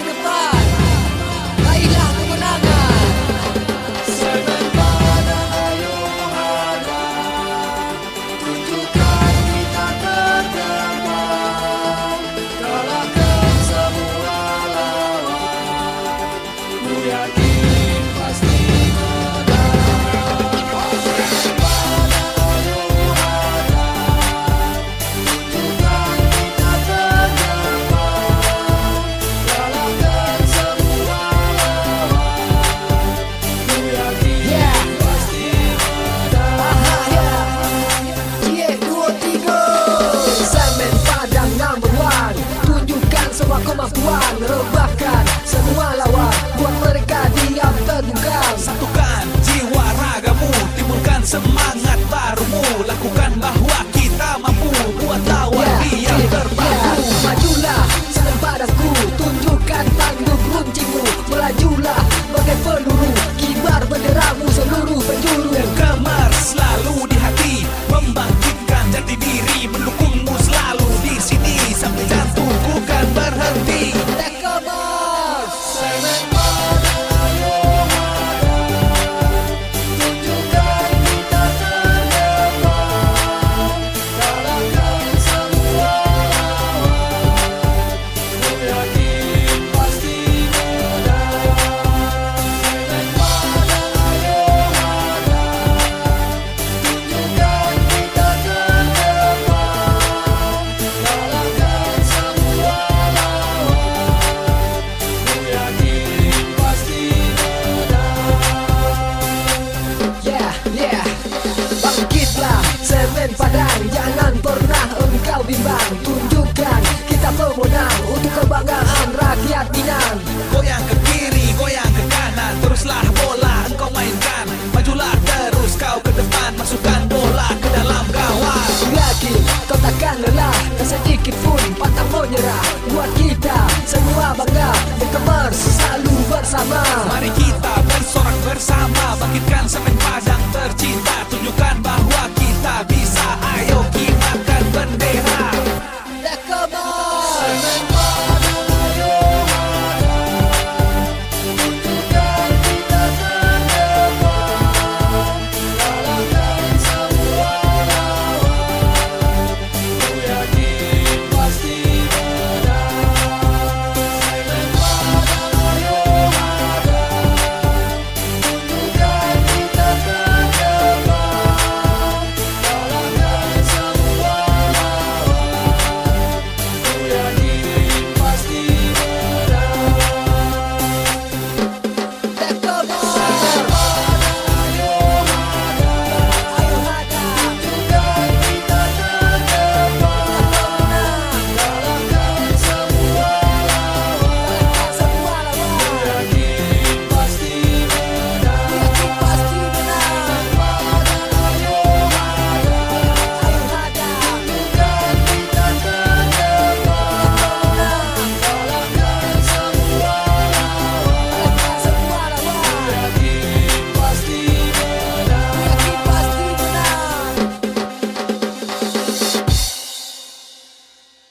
magnified. Tak sedikit pun pantas menyerah Buat kita semua bangga. Dan selalu bersama Mari kita